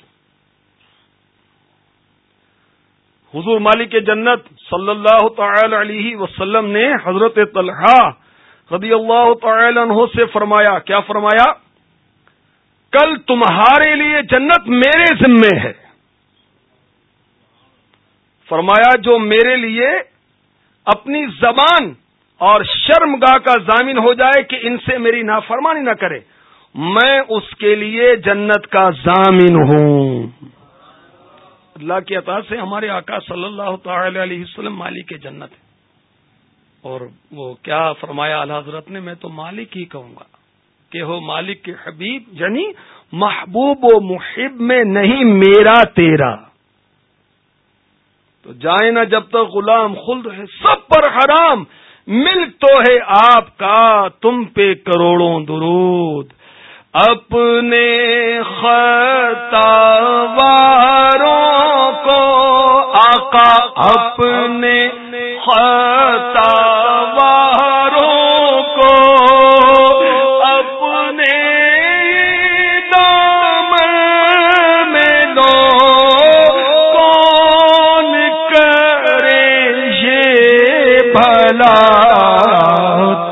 حضور مالک جنت صلی اللہ تعالی علیہ وسلم نے حضرت طلحہ رضی اللہ تعالی عنہ سے فرمایا، کیا فرمایا؟ کل تمہارے لیے جنت میرے ذمے ہے۔ فرمایا، جو میرے لیے اپنی زبان اور شرم گاہ کا ضامن ہو جائے کہ ان سے میری نافرمانی نہ کرے، میں اس کے لیے جنت کا ضامن ہوں۔ اللہ کی عطا سے ہمارے آقا صلی اللہ تعالی علیہ وسلم مالی کے جنت ہے اور وہ کیا فرمایا اللہ حضرت نے، میں تو مالک ہی کہوں گا۔ کہ ہو مالک کے حبیب یعنی محبوب و محب میں نہیں، میرا تیرا۔ تو جائے نا جب تک غلام خلد ہے، سب پر حرام۔ ملک تو ہے آپ کا، تم پہ کروڑوں درود۔ اپنے خطاواروں کو آقا، اپنے خطا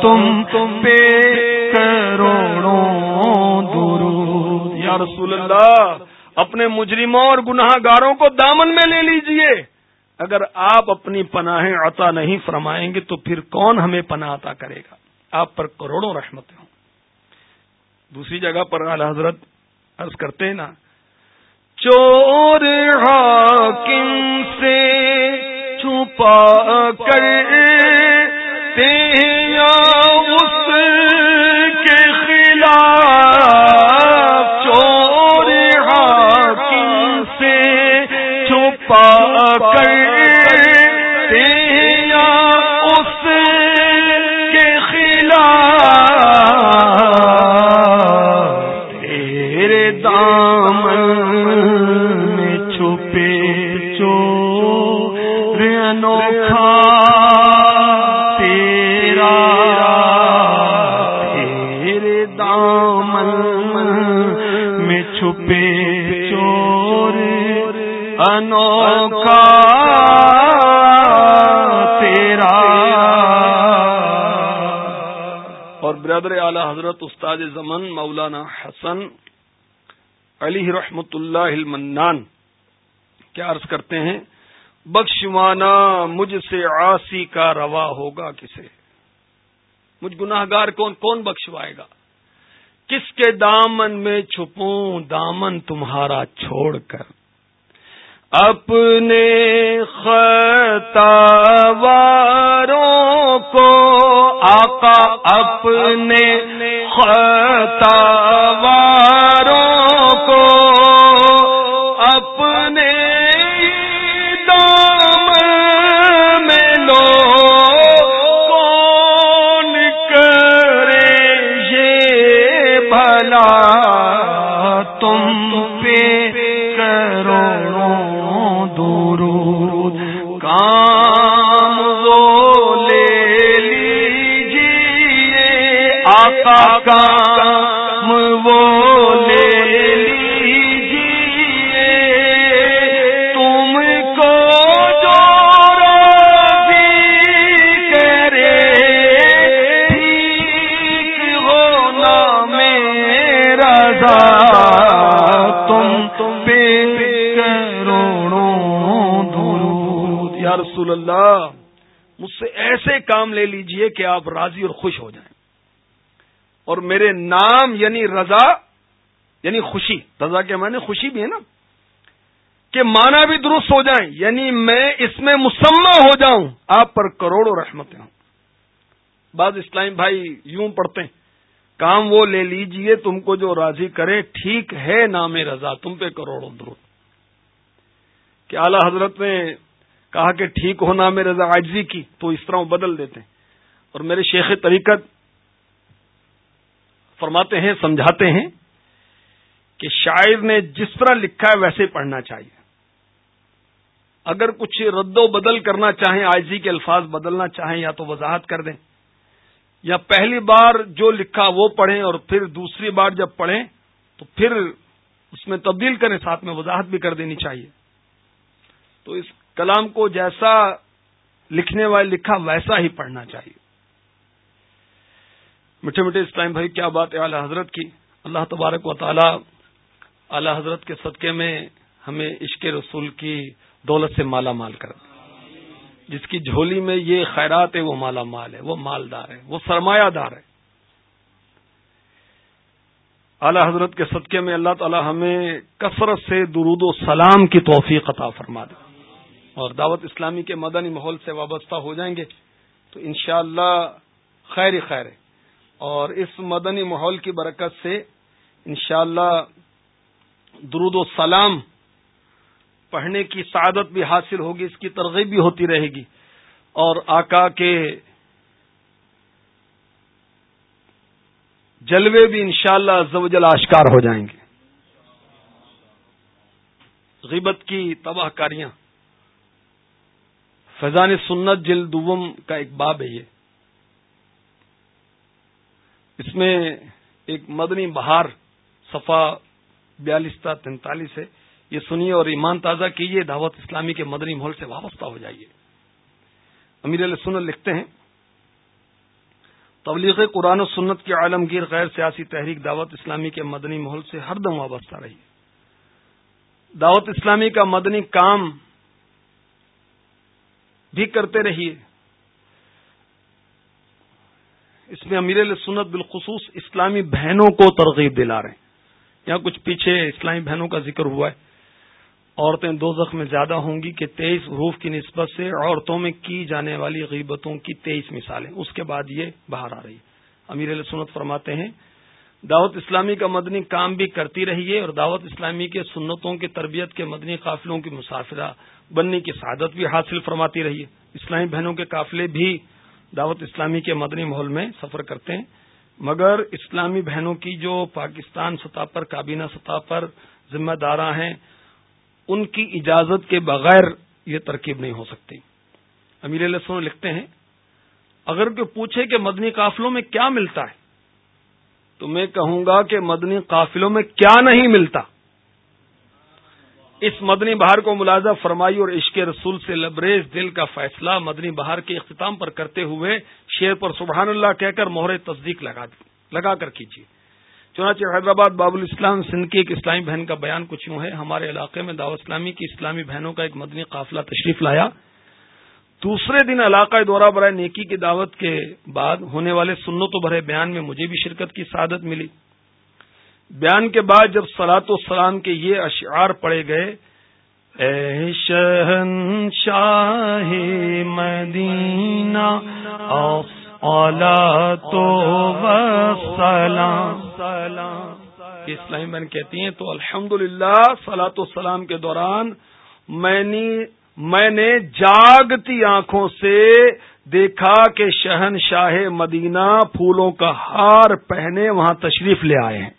تم تو یا رسول اللہ، اپنے مجرموں اور گناہ گاروں کو دامن میں لے لیجیے۔ اگر آپ اپنی پناہیں عطا نہیں فرمائیں گے تو پھر کون ہمیں پناہ عطا کرے گا؟ آپ پر کروڑوں رحمتیں ہوں۔ دوسری جگہ پر اعلی حضرت عرض کرتے ہیں نا، چور حاکم سے چھپا کر اس کے سلا چور ہاتھ سے کر اس کے خلاف برادر اعلی حضرت استاد زمن مولانا حسن علی رحمت اللہ المنان کیا عرض کرتے ہیں؟ بخشوانا مجھ سے آسی کا روا ہوگا کسے؟ مجھ گناہ گار کون کون بخشوائے گا؟ کس کے دامن میں چھپوں دامن تمہارا چھوڑ کر؟ اپنے خطاواروں کو آقا اپنے خطاوار رسول اللہ، مجھ سے ایسے کام لے لیجیے کہ آپ راضی اور خوش ہو جائیں۔ اور میرے نام یعنی رضا یعنی خوشی، رضا کے معنی خوشی بھی ہے نا، کہ مانا بھی درست ہو جائیں۔ یعنی میں اس میں مسمہ ہو جاؤں، آپ پر کروڑوں رحمتیں ہوں۔ بعض اسلام بھائی یوں پڑھتے ہیں، کام وہ لے لیجیے تم کو جو راضی کرے، ٹھیک ہے نام رضا، تم پہ کروڑوں درود۔ کہ اعلی حضرت نے کہا کہ ٹھیک ہو نام رضا عاجزی کی، تو اس طرح وہ بدل دیتے ہیں۔ اور میرے شیخ طریقت فرماتے ہیں، سمجھاتے ہیں کہ شاعر نے جس طرح لکھا ہے ویسے پڑھنا چاہیے۔ اگر کچھ رد و بدل کرنا چاہیں آئزی کے الفاظ بدلنا چاہیں، یا تو وضاحت کر دیں۔ یا پہلی بار جو لکھا وہ پڑھیں اور پھر دوسری بار جب پڑھیں، تو پھر اس میں تبدیل کریں، ساتھ میں وضاحت بھی کر دینی چاہیے۔ تو اس کلام کو جیسا لکھنے والے لکھا ویسا ہی پڑھنا چاہیے۔ میٹھے میٹھے اسلام بھائی، کیا بات ہے اعلی حضرت کی؟ اللہ تبارک و تعالی اعلی حضرت کے صدقے میں ہمیں عشق رسول کی دولت سے مالا مال کر جس کی جھولی میں یہ خیرات ہے، وہ مالا مال ہے، وہ مالدار ہے، وہ سرمایہ دار ہے۔ اعلی حضرت کے صدقے میں اللہ تعالی ہمیں کثرت سے درود و سلام کی توفیق عطا فرما دے۔ اور دعوت اسلامی کے مدنی ماحول سے وابستہ ہو جائیں گے تو انشاءاللہ اللہ خیر خیر ہے۔ اور اس مدنی ماحول کی برکت سے انشاءاللہ درود و سلام پڑھنے کی سعادت بھی حاصل ہوگی، اس کی ترغیب بھی ہوتی رہے گی۔ اور آقا کے جلوے بھی انشاءاللہ شاء اللہ آشکار ہو جائیں گے۔ غیبت کی تباہ کاریاں۔ فیضان سنت دوم کا ایک باب ہے یہ۔ اس میں ایک مدنی بہار صفا بیالیس تینتالیس ہے۔ یہ سنیے اور ایمان تازہ کیجیے دعوت اسلامی کے مدنی ماحول سے وابستہ ہو جائیے۔ امیر علیہ سنت لکھتے ہیں، تبلیغ قرآن و سنت کے عالمگیر غیر سیاسی تحریک دعوت اسلامی کے مدنی ماحول سے ہر دم وابستہ رہی دعوت اسلامی کا مدنی کام بھی کرتے رہیے۔ اس میں امیر سنت بالخصوص اسلامی بہنوں کو ترغیب دلا رہے ہیں۔ یہاں کچھ پیچھے اسلامی بہنوں کا ذکر ہوا ہے۔ عورتیں دو زخم میں زیادہ ہوں گی کہ تیئیس حروف کی نسبت سے عورتوں میں کی جانے والی غیبتوں کی تیئیس مثالیں۔ اس کے بعد یہ باہر آ رہی ہے۔ امیر سنت فرماتے ہیں، دعوت اسلامی کا مدنی کام بھی کرتی رہی ہے اور دعوت اسلامی کے سنتوں کی تربیت کے مدنی قافلوں کی مسافرہ بننے کی سعادت بھی حاصل فرماتی رہی ہے۔ اسلامی بہنوں کے قافلے بھی دعوت اسلامی کے مدنی ماحول میں سفر کرتے ہیں۔ مگر اسلامی بہنوں کی جو پاکستان سطح پر، کابینہ سطح پر ذمہ داراں ہیں، ان کی اجازت کے بغیر یہ ترکیب نہیں ہو سکتی۔ امیر علیہ لکھتے ہیں، اگر کوئی پوچھے کہ مدنی قافلوں میں کیا ملتا ہے، تو میں کہوں گا کہ مدنی قافلوں میں کیا نہیں ملتا۔ اس مدنی بہار کو ملازہ فرمائی اور عشق رسول سے لبریز دل کا فیصلہ مدنی بہار کے اختتام پر کرتے ہوئے شیر پر سبحان اللہ کہہ کر مہر تصدیق لگا لگا کر کیجیے۔ چنانچہ حیدرآباد باب الاسلام سندھ کی ایک اسلامی بہن کا بیان کچھ یوں ہے، ہمارے علاقے میں دعوت اسلامی کی اسلامی بہنوں کا ایک مدنی قافلہ تشریف لایا۔ دوسرے دن علاقہ دورہ برائے نیکی کی دعوت کے بعد ہونے والے سنت بھرے بیان میں مجھے بھی شرکت کی سعادت ملی۔ بیان کے بعد جب سلاط و سلام کے یہ اشعار پڑے گئے، اے شہن شاہ مدینہ اولا تو سلام۔ اسلامی بہن کہتی ہیں، تو الحمد للہ سلاط و سلام کے دوران میں نے میں نے جاگتی آنکھوں سے دیکھا کہ شہن شاہ مدینہ پھولوں کا ہار پہنے وہاں تشریف لے آئے ہیں۔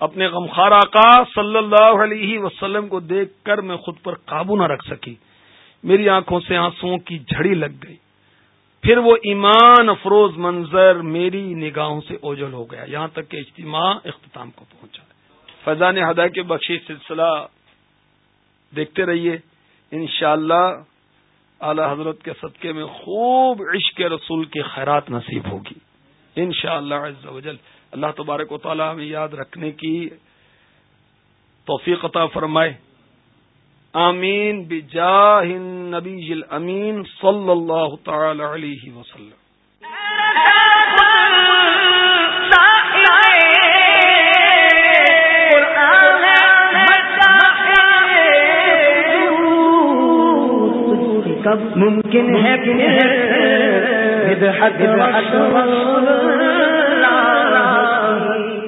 اپنے غمخار آقا صلی اللہ علیہ وسلم کو دیکھ کر میں خود پر قابو نہ رکھ سکی۔ میری آنکھوں سے آنسو کی جھڑی لگ گئی۔ پھر وہ ایمان افروز منظر میری نگاہوں سے اوجل ہو گیا۔ یہاں تک کہ اجتماع اختتام کو پہنچا۔ فضان ہدا کے بخشی سلسلہ دیکھتے رہیے۔ انشاءاللہ اعلی حضرت کے صدقے میں خوب عشق رسول کی خیرات نصیب ہوگی۔ انشاءاللہ شاء اللہ اللہ تبارک و تعالی ہمیں یاد رکھنے کی توفیق عطا فرمائے۔ آمین بجاہ النبی الامین صلی اللہ تعالی علیہ وسلم۔ ممکن ہے کہ